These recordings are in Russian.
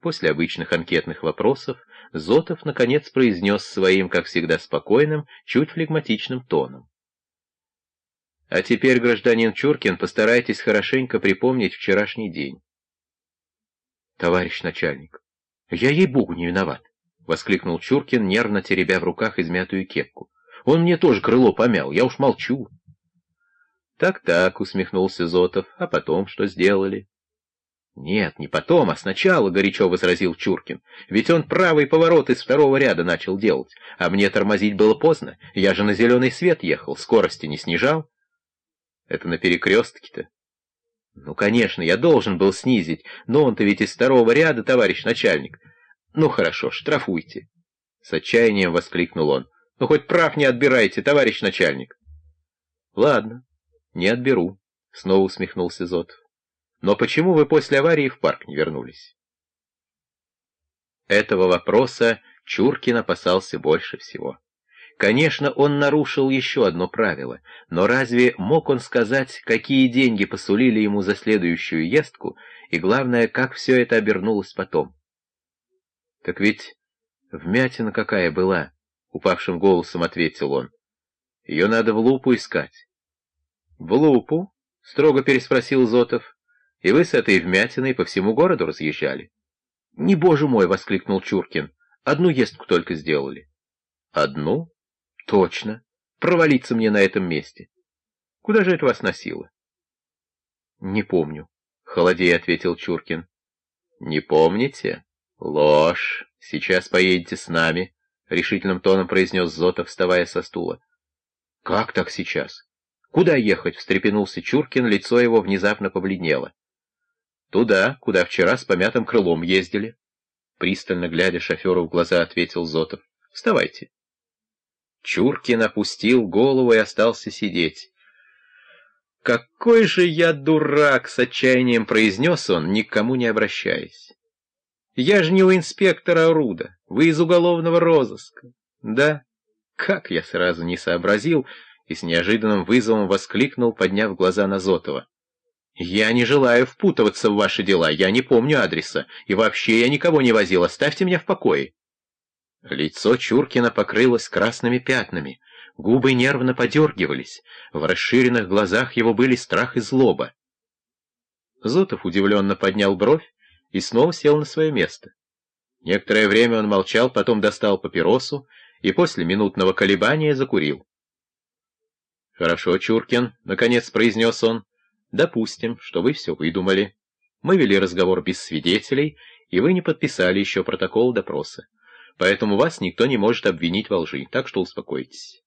После обычных анкетных вопросов Зотов, наконец, произнес своим, как всегда, спокойным, чуть флегматичным тоном. А теперь, гражданин Чуркин, постарайтесь хорошенько припомнить вчерашний день. Товарищ начальник, я ей-богу не виноват, — воскликнул Чуркин, нервно теребя в руках измятую кепку. Он мне тоже крыло помял, я уж молчу. Так-так, — усмехнулся Зотов, — а потом что сделали? Нет, не потом, а сначала, — горячо возразил Чуркин. Ведь он правый поворот из второго ряда начал делать, а мне тормозить было поздно, я же на зеленый свет ехал, скорости не снижал. Это на перекрестке-то? Ну, конечно, я должен был снизить, но он-то ведь из второго ряда, товарищ начальник. Ну, хорошо, штрафуйте. С отчаянием воскликнул он. Ну, хоть прав не отбирайте, товарищ начальник. Ладно, не отберу, снова усмехнулся Зотов. Но почему вы после аварии в парк не вернулись? Этого вопроса Чуркин опасался больше всего. Конечно, он нарушил еще одно правило, но разве мог он сказать, какие деньги посулили ему за следующую ездку, и главное, как все это обернулось потом? Так ведь вмятина какая была, — упавшим голосом ответил он. Ее надо в лупу искать. В лупу? — строго переспросил Зотов. И вы с этой вмятиной по всему городу разъезжали? Не, боже мой, — воскликнул Чуркин. Одну ездку только сделали. Одну? Точно. Провалиться мне на этом месте. Куда же это вас носило? Не помню, — холодея ответил Чуркин. Не помните? Ложь. Сейчас поедете с нами, — решительным тоном произнес Зотов, вставая со стула. Как так сейчас? Куда ехать? — встрепенулся Чуркин, лицо его внезапно побледнело. Туда, куда вчера с помятым крылом ездили. Пристально глядя шоферу в глаза, ответил Зотов. Вставайте. Чуркин опустил голову и остался сидеть. «Какой же я дурак!» — с отчаянием произнес он, никому не обращаясь. «Я же не у инспектора Руда, вы из уголовного розыска». «Да? Как я сразу не сообразил!» и с неожиданным вызовом воскликнул, подняв глаза на Зотова. «Я не желаю впутываться в ваши дела, я не помню адреса, и вообще я никого не возил, оставьте меня в покое». Лицо Чуркина покрылось красными пятнами, губы нервно подергивались, в расширенных глазах его были страх и злоба. Зотов удивленно поднял бровь и снова сел на свое место. Некоторое время он молчал, потом достал папиросу и после минутного колебания закурил. «Хорошо, Чуркин», — наконец произнес он, — «допустим, что вы все выдумали. Мы вели разговор без свидетелей, и вы не подписали еще протокол допроса поэтому вас никто не может обвинить во лжи, так что успокойтесь.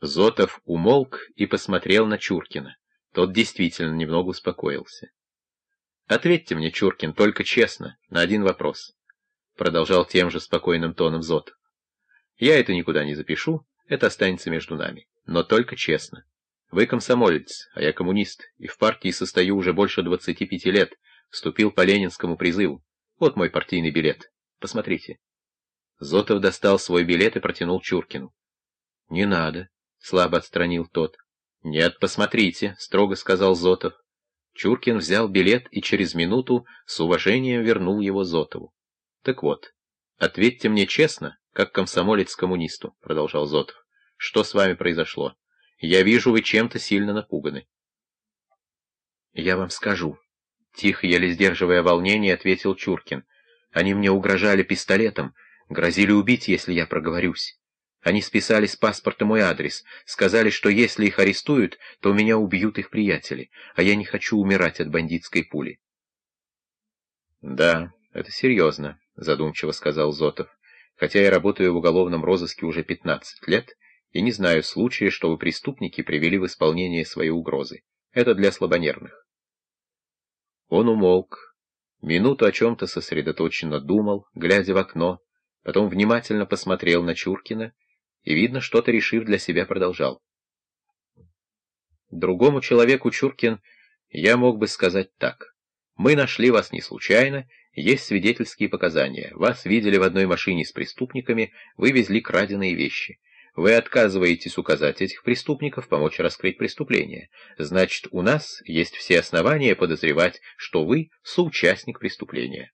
Зотов умолк и посмотрел на Чуркина. Тот действительно немного успокоился. «Ответьте мне, Чуркин, только честно, на один вопрос», — продолжал тем же спокойным тоном Зотов. «Я это никуда не запишу, это останется между нами, но только честно. Вы комсомолец, а я коммунист, и в партии состою уже больше двадцати пяти лет, вступил по ленинскому призыву. Вот мой партийный билет. Посмотрите». Зотов достал свой билет и протянул Чуркину. — Не надо, — слабо отстранил тот. — Нет, посмотрите, — строго сказал Зотов. Чуркин взял билет и через минуту с уважением вернул его Зотову. — Так вот, ответьте мне честно, как комсомолец коммунисту, — продолжал Зотов. — Что с вами произошло? Я вижу, вы чем-то сильно напуганы. — Я вам скажу. Тихо, еле сдерживая волнение, ответил Чуркин. Они мне угрожали пистолетом, — Грозили убить, если я проговорюсь. Они списали с паспорта мой адрес, сказали, что если их арестуют, то у меня убьют их приятели, а я не хочу умирать от бандитской пули. — Да, это серьезно, — задумчиво сказал Зотов, хотя я работаю в уголовном розыске уже пятнадцать лет и не знаю случая, чтобы преступники привели в исполнение свои угрозы. Это для слабонервных. Он умолк, минуту о чем-то сосредоточенно думал, глядя в окно, потом внимательно посмотрел на Чуркина и, видно, что-то решив для себя, продолжал. Другому человеку, Чуркин, я мог бы сказать так. Мы нашли вас не случайно, есть свидетельские показания. Вас видели в одной машине с преступниками, вы везли краденые вещи. Вы отказываетесь указать этих преступников, помочь раскрыть преступление. Значит, у нас есть все основания подозревать, что вы соучастник преступления.